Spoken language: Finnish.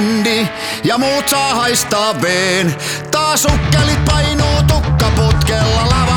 bändi ja muut saa haistaa veen. Taas ukkelit painuu tukkaputkella lava